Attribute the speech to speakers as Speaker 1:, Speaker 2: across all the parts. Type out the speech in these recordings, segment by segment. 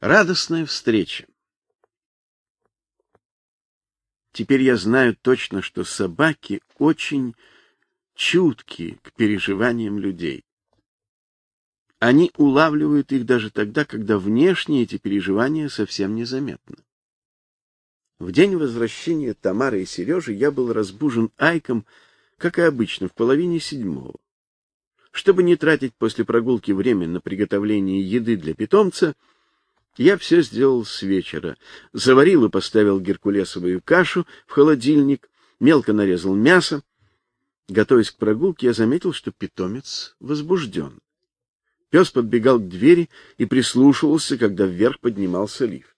Speaker 1: Радостная встреча. Теперь я знаю точно, что собаки очень чутки к переживаниям людей. Они улавливают их даже тогда, когда внешне эти переживания совсем незаметны. В день возвращения Тамары и Сережи я был разбужен Айком, как и обычно, в половине седьмого. Чтобы не тратить после прогулки время на приготовление еды для питомца, я все сделал с вечера. Заварил и поставил геркулесовую кашу в холодильник, мелко нарезал мясо. Готовясь к прогулке, я заметил, что питомец возбужден. Пес подбегал к двери и прислушивался, когда вверх поднимался лифт.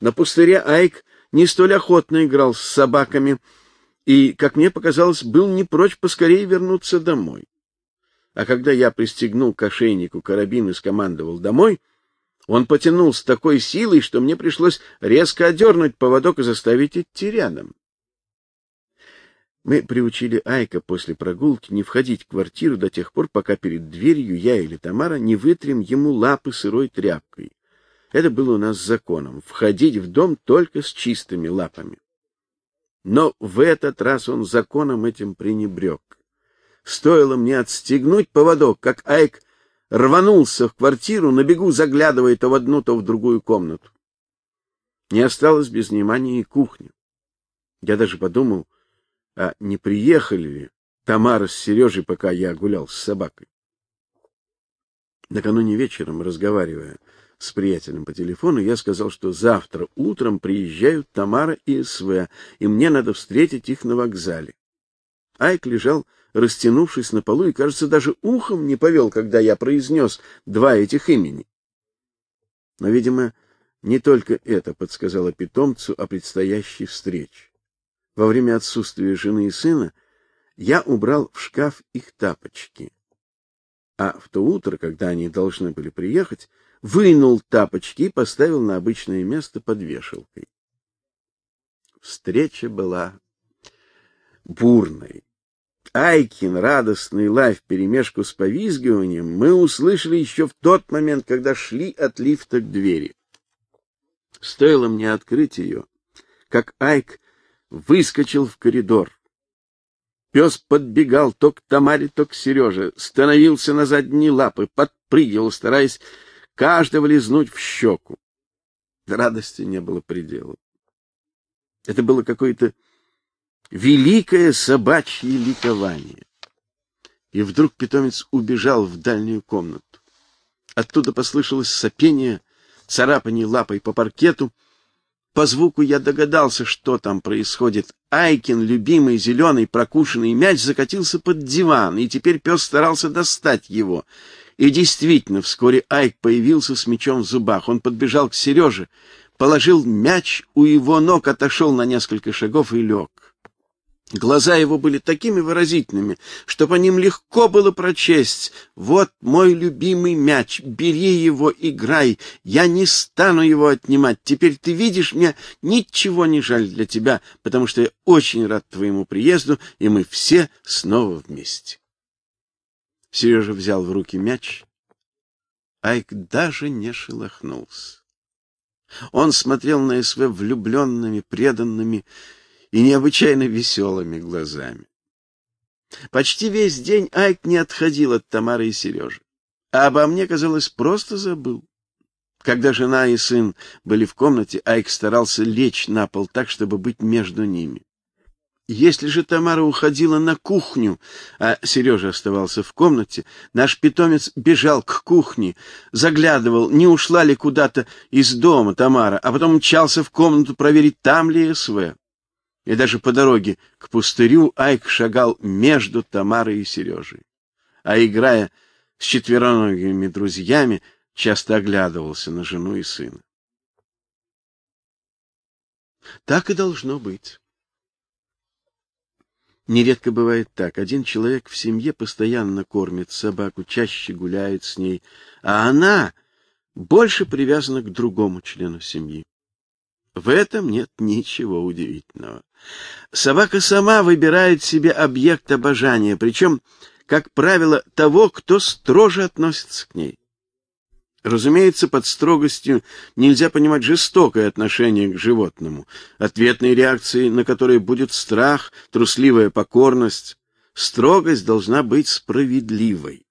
Speaker 1: На пустыре Айк не столь охотно играл с собаками и, как мне показалось, был не прочь поскорее вернуться домой. А когда я пристегнул к ошейнику карабин и скомандовал «домой», он потянул с такой силой, что мне пришлось резко одернуть поводок и заставить идти рядом. Мы приучили Айка после прогулки не входить в квартиру до тех пор, пока перед дверью я или Тамара не вытрем ему лапы сырой тряпкой. Это было у нас законом — входить в дом только с чистыми лапами. Но в этот раз он законом этим пренебрег. Стоило мне отстегнуть поводок, как Айк рванулся в квартиру, на бегу заглядывая то в одну, то в другую комнату. Не осталось без внимания и кухня. Я даже подумал, а не приехали ли Тамара с Сережей, пока я гулял с собакой. Накануне вечером, разговаривая с приятелем по телефону, я сказал, что завтра утром приезжают Тамара и СВ, и мне надо встретить их на вокзале. Айк лежал растянувшись на полу, и, кажется, даже ухом не повел, когда я произнес два этих имени. Но, видимо, не только это подсказало питомцу о предстоящей встрече. Во время отсутствия жены и сына я убрал в шкаф их тапочки. А в то утро, когда они должны были приехать, вынул тапочки и поставил на обычное место под вешалкой. Встреча была бурной. Айкин радостный лай вперемешку с повизгиванием мы услышали еще в тот момент, когда шли от лифта к двери. Стоило мне открыть ее, как Айк выскочил в коридор. Пес подбегал то к Тамаре, то к Сереже, становился на задние лапы, подпрыгивал, стараясь каждого лизнуть в щеку. Радости не было предела. Это было какое-то великое собачье ликование. И вдруг питомец убежал в дальнюю комнату. Оттуда послышалось сопение, царапание лапой по паркету. По звуку я догадался, что там происходит. Айкин, любимый зеленый прокушенный мяч, закатился под диван, и теперь пес старался достать его. И действительно, вскоре Айк появился с мячом в зубах. Он подбежал к Сереже, положил мяч у его ног, отошел на несколько шагов и лег. Глаза его были такими выразительными, что по ним легко было прочесть «Вот мой любимый мяч, бери его, играй, я не стану его отнимать, теперь ты видишь, мне ничего не жаль для тебя, потому что я очень рад твоему приезду, и мы все снова вместе». Сережа взял в руки мяч, Айк даже не шелохнулся. Он смотрел на СВ влюбленными, преданными, и необычайно веселыми глазами. Почти весь день Айк не отходил от Тамары и Сережи, а обо мне, казалось, просто забыл. Когда жена и сын были в комнате, Айк старался лечь на пол так, чтобы быть между ними. Если же Тамара уходила на кухню, а Сережа оставался в комнате, наш питомец бежал к кухне, заглядывал, не ушла ли куда-то из дома Тамара, а потом мчался в комнату проверить, там ли СВ. И даже по дороге к пустырю Айк шагал между Тамарой и Сережей. А играя с четвероногими друзьями, часто оглядывался на жену и сына. Так и должно быть. Нередко бывает так. Один человек в семье постоянно кормит собаку, чаще гуляет с ней, а она больше привязана к другому члену семьи. В этом нет ничего удивительного. Собака сама выбирает себе объект обожания, причем, как правило, того, кто строже относится к ней. Разумеется, под строгостью нельзя понимать жестокое отношение к животному, ответной реакцией на которое будет страх, трусливая покорность. Строгость должна быть справедливой.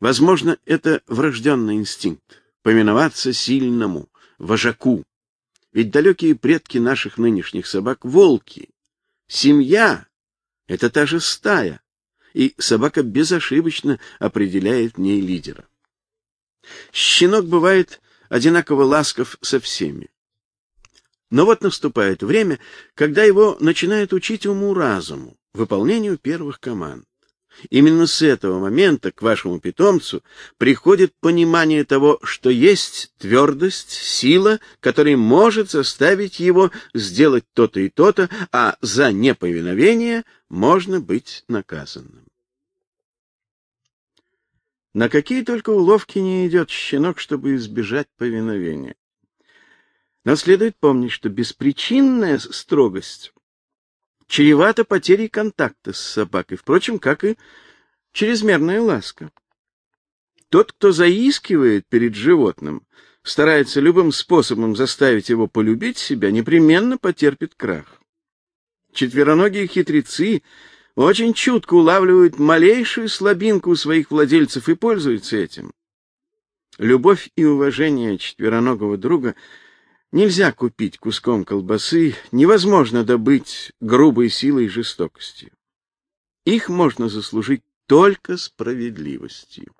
Speaker 1: Возможно, это врожденный инстинкт повиноваться сильному, вожаку. Ведь далекие предки наших нынешних собак волки. Семья это та же стая, и собака безошибочно определяет в ней лидера. Щенок бывает одинаково ласков со всеми. Но вот наступает время, когда его начинают учить уму-разуму, выполнению первых команд. Именно с этого момента к вашему питомцу приходит понимание того, что есть твердость, сила, которая может заставить его сделать то-то и то-то, а за неповиновение можно быть наказанным. На какие только уловки не идет щенок, чтобы избежать повиновения. Но следует помнить, что беспричинная строгость чревата потерей контакта с собакой, впрочем, как и чрезмерная ласка. Тот, кто заискивает перед животным, старается любым способом заставить его полюбить себя, непременно потерпит крах. Четвероногие хитрецы очень чутко улавливают малейшую слабинку у своих владельцев и пользуются этим. Любовь и уважение четвероногого друга нельзя купить куском колбасы, невозможно добыть грубой силой и жестокостью. Их можно заслужить только справедливостью.